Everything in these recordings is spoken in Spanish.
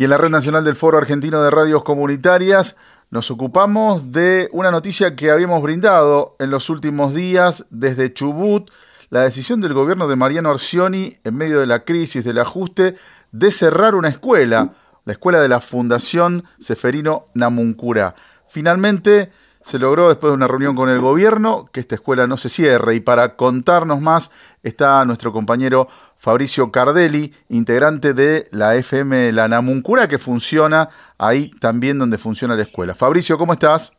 Y en la Red Nacional del Foro Argentino de Radios Comunitarias nos ocupamos de una noticia que habíamos brindado en los últimos días desde Chubut, la decisión del gobierno de Mariano Orsioni, en medio de la crisis del ajuste, de cerrar una escuela, la escuela de la Fundación Seferino Namuncura. Finalmente se logró, después de una reunión con el gobierno, que esta escuela no se cierre. Y para contarnos más está nuestro compañero Fabricio Cardelli, integrante de la FM La Namuncura, que funciona ahí también donde funciona la escuela. Fabricio, ¿cómo estás?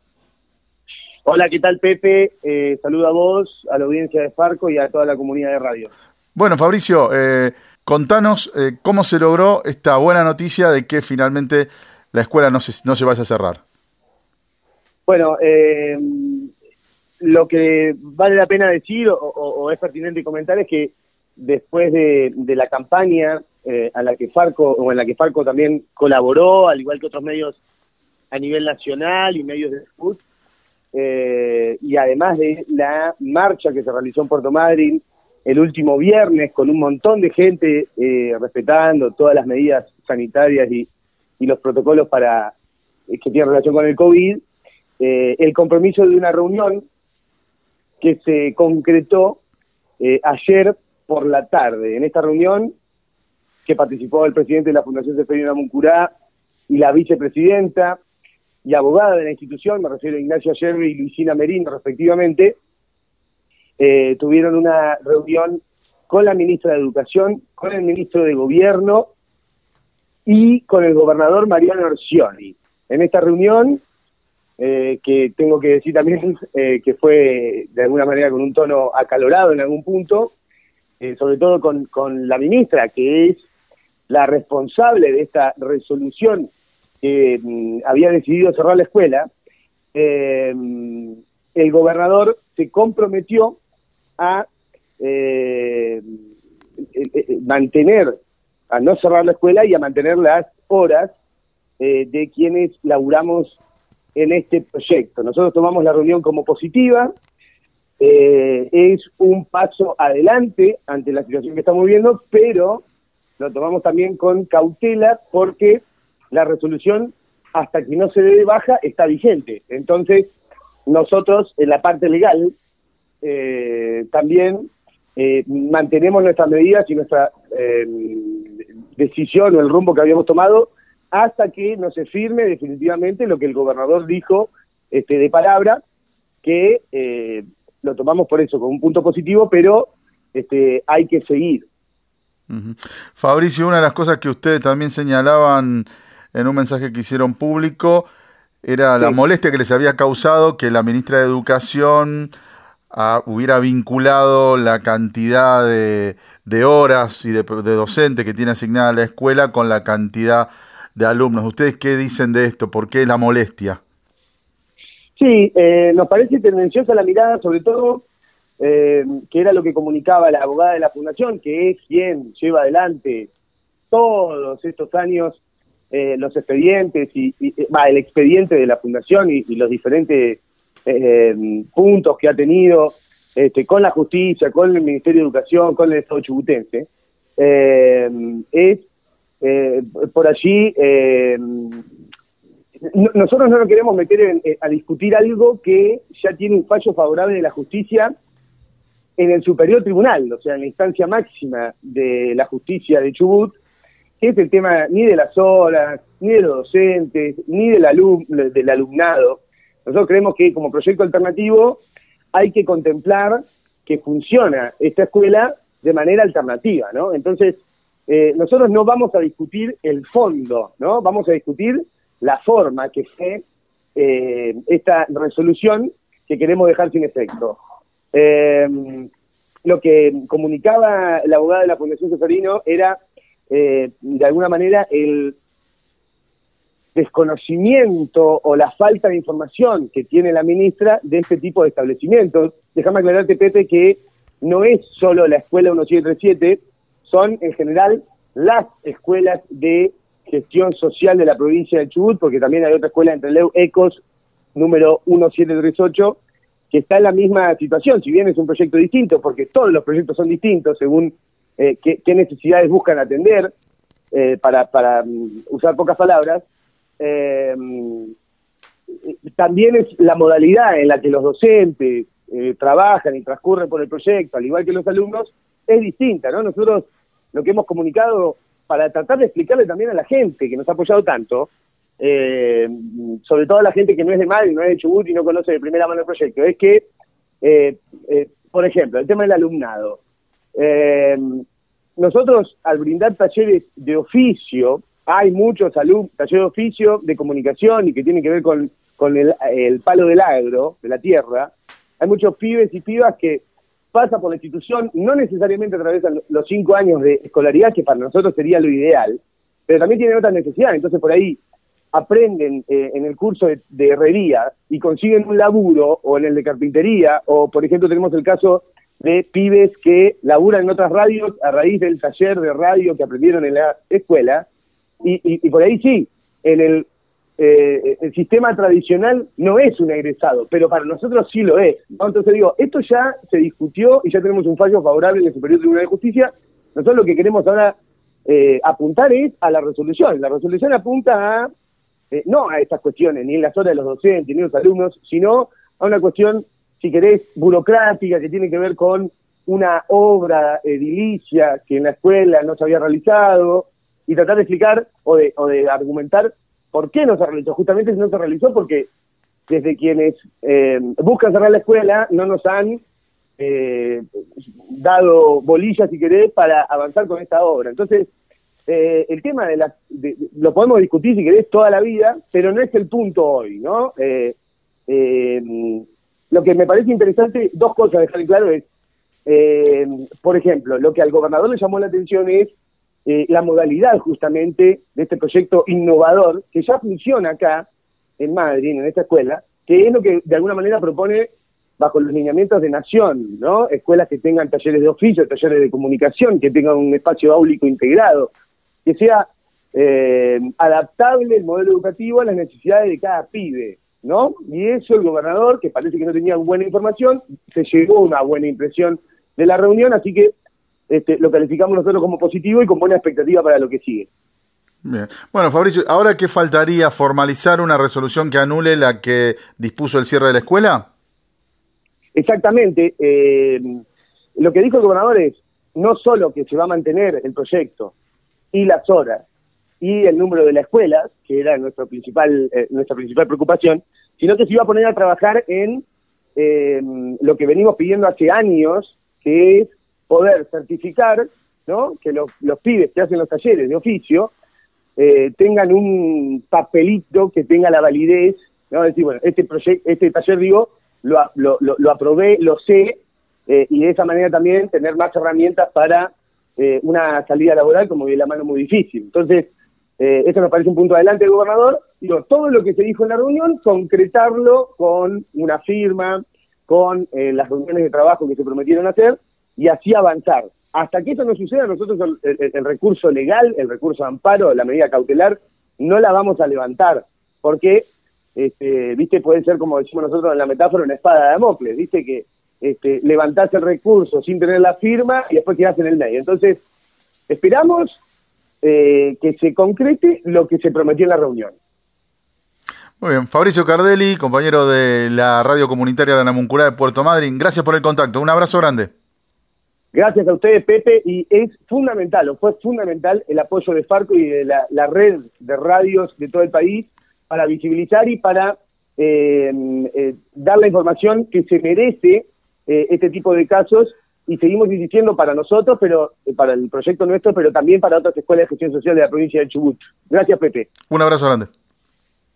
Hola, ¿qué tal Pepe? Eh, saludo a vos, a la audiencia de Farco y a toda la comunidad de radio. Bueno, Fabricio, eh, contanos eh, cómo se logró esta buena noticia de que finalmente la escuela no se, no se vaya a cerrar. Bueno, eh, lo que vale la pena decir o, es pertinente comentar es que después de, la campaña eh, a la que Farco o en la que Farco también colaboró, al igual que otros medios a nivel nacional y medios de fútbol, eh, y además de la marcha que se realizó en Puerto Madryn el último viernes con un montón de gente eh, respetando todas las medidas sanitarias y, y los protocolos para que tienen relación con el COVID, el compromiso de una reunión que se concretó ayer por la tarde. En esta reunión, que participó el presidente de la Fundación Seferino Muncurá y la vicepresidenta y abogada de la institución, me refiero a Ignacio Yerri y Luisina Merino, respectivamente, eh, tuvieron una reunión con la ministra de Educación, con el ministro de Gobierno y con el gobernador Mariano Orsioni. En esta reunión, eh, que tengo que decir también eh, que fue de alguna manera con un tono acalorado en algún punto, eh, sobre todo con, con la ministra, que es la responsable de esta resolución que mm, había decidido cerrar la escuela, eh, el gobernador se comprometió a mantener, a no cerrar la escuela y a mantener las horas de quienes laburamos en este proyecto. Nosotros tomamos la reunión como positiva, eh, es un paso adelante ante la situación que estamos viendo, pero lo tomamos también con cautela porque la resolución, hasta que no se dé baja, está vigente. Entonces, nosotros, en la parte legal, eh, también eh, mantenemos nuestras medidas y nuestra decisión o el rumbo que habíamos tomado hasta que no se firme definitivamente lo que el gobernador dijo este, de palabra, que lo tomamos por eso, como un punto positivo, pero este, hay que seguir. Fabricio, una de las cosas que ustedes también señalaban en un mensaje que hicieron público era la molestia que les había causado que la ministra de Educación ah, hubiera vinculado la cantidad de, horas y de, de docentes que tiene asignada la escuela con la cantidad de alumnos. ¿Ustedes qué dicen de esto? ¿Por qué la molestia? Sí, eh, nos parece tendenciosa la mirada, sobre todo, eh, que era lo que comunicaba la abogada de la Fundación, que es quien lleva adelante todos estos años eh, los expedientes y, el expediente de la Fundación y, los diferentes puntos que ha tenido este, con la justicia, con el Ministerio de Educación, con el Estado chubutense, es por allí nosotros no nos queremos meter a discutir algo que ya tiene un fallo favorable de la justicia en el superior tribunal, o sea, en la instancia máxima de la justicia de Chubut, que es el tema ni de las horas, ni de los docentes, ni del, del alumnado. Nosotros creemos que como proyecto alternativo hay que contemplar que funciona esta escuela de manera alternativa, ¿no? Entonces, eh, nosotros no vamos a discutir el fondo, ¿no? Vamos a discutir la forma que fue eh, esta resolución que queremos dejar sin efecto. Eh, lo que comunicaba la abogada de la Fundación Seferino era, de alguna manera, el desconocimiento o la falta de información que tiene la ministra de este tipo de establecimientos. Déjame aclararte, Pepe, que no es solo la escuela 1737, son en general las escuelas de gestión social de la provincia de Chubut, porque también hay otra escuela entre Leu Ecos, número 1738, que está en la misma situación, si bien es un proyecto distinto, porque todos los proyectos son distintos según eh, qué, necesidades buscan atender. eh, para, para mm, usar pocas palabras, eh, también es la modalidad en la que los docentes eh, trabajan y transcurren por el proyecto, al igual que los alumnos, es distinta, ¿no? Nosotros lo que hemos comunicado para tratar de explicarle también a la gente que nos ha apoyado tanto, eh, sobre todo a la gente que no es de Madrid, no es de Chubut y no conoce de primera mano el proyecto, es que, eh, por ejemplo, el tema del alumnado. nosotros, al brindar talleres de oficio, hay muchos alumnos, talleres de oficio de comunicación y que tienen que ver con, con el, el palo del agro, de la tierra, hay muchos pibes y pibas que pasan por la institución, no necesariamente atraviesan los cinco años de escolaridad, que para nosotros sería lo ideal, pero también tienen otras necesidades. Entonces, por ahí aprenden eh, en el curso de, herrería y consiguen un laburo, o en el de carpintería, o por ejemplo, tenemos el caso de pibes que laburan en otras radios a raíz del taller de radio que aprendieron en la escuela, y, y por ahí sí, en el eh, el sistema tradicional no es un egresado, pero para nosotros sí lo es. Entonces digo, esto ya se discutió y ya tenemos un fallo favorable en el Superior Tribunal de Justicia. Nosotros lo que queremos ahora eh, apuntar es a la resolución. La resolución apunta a, eh, no a estas cuestiones, ni en las horas de los docentes, ni en los alumnos, sino a una cuestión, si querés, burocrática que tiene que ver con una obra edilicia que en la escuela no se había realizado y tratar de explicar o de, o de argumentar ¿Por qué no se realizó? Justamente no se realizó porque desde quienes eh, buscan cerrar la escuela no nos han eh, dado bolillas, si querés, para avanzar con esta obra. Entonces, eh, el tema de la... lo podemos discutir, si querés, toda la vida, pero no es el punto hoy, ¿no? lo que me parece interesante, dos cosas dejar claro es, por ejemplo, lo que al gobernador le llamó la atención es eh, la modalidad justamente de este proyecto innovador que ya funciona acá en Madrid, en esta escuela, que es lo que de alguna manera propone bajo los lineamientos de nación, ¿no? Escuelas que tengan talleres de oficio, talleres de comunicación, que tengan un espacio áulico integrado, que sea eh, adaptable el modelo educativo a las necesidades de cada pibe, ¿no? Y eso el gobernador, que parece que no tenía buena información, se llegó una buena impresión de la reunión, así que este, lo calificamos nosotros como positivo y con buena expectativa para lo que sigue. Bien. Bueno, Fabricio, ¿ahora qué faltaría? ¿Formalizar una resolución que anule la que dispuso el cierre de la escuela? Exactamente. Eh, lo que dijo el gobernador es no solo que se va a mantener el proyecto y las horas y el número de la escuela, que era nuestro principal, eh, nuestra principal preocupación, sino que se iba a poner a trabajar en eh, lo que venimos pidiendo hace años, que es poder certificar ¿no? que los, los pibes que hacen los talleres de oficio eh, tengan un papelito que tenga la validez, ¿no? decir, bueno, este, este taller, digo, lo, lo, lo, aprobé, lo sé, eh, y de esa manera también tener más herramientas para eh, una salida laboral como de la mano muy difícil. Entonces, eso nos parece un punto adelante del gobernador. Digo, todo lo que se dijo en la reunión, concretarlo con una firma, con las reuniones de trabajo que se prometieron hacer, y así avanzar. Hasta que eso no suceda, nosotros el, recurso legal, el recurso de amparo, la medida cautelar, no la vamos a levantar, porque, este, viste, puede ser como decimos nosotros en la metáfora, una espada de Damocles, viste, que este, levantás el recurso sin tener la firma y después quedás en el medio. Entonces, esperamos eh, que se concrete lo que se prometió en la reunión. Muy bien, Fabricio Cardelli, compañero de la radio comunitaria de la Namuncurá de Puerto Madryn, gracias por el contacto, un abrazo grande. Gracias a ustedes, Pepe, y es fundamental, o fue fundamental el apoyo de Farco y de la, red de radios de todo el país para visibilizar y para eh, eh, dar la información que se merece eh, este tipo de casos y seguimos insistiendo para nosotros, pero para el proyecto nuestro, pero también para otras escuelas de gestión social de la provincia de Chubut. Gracias, Pepe. Un abrazo grande.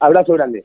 Abrazo grande.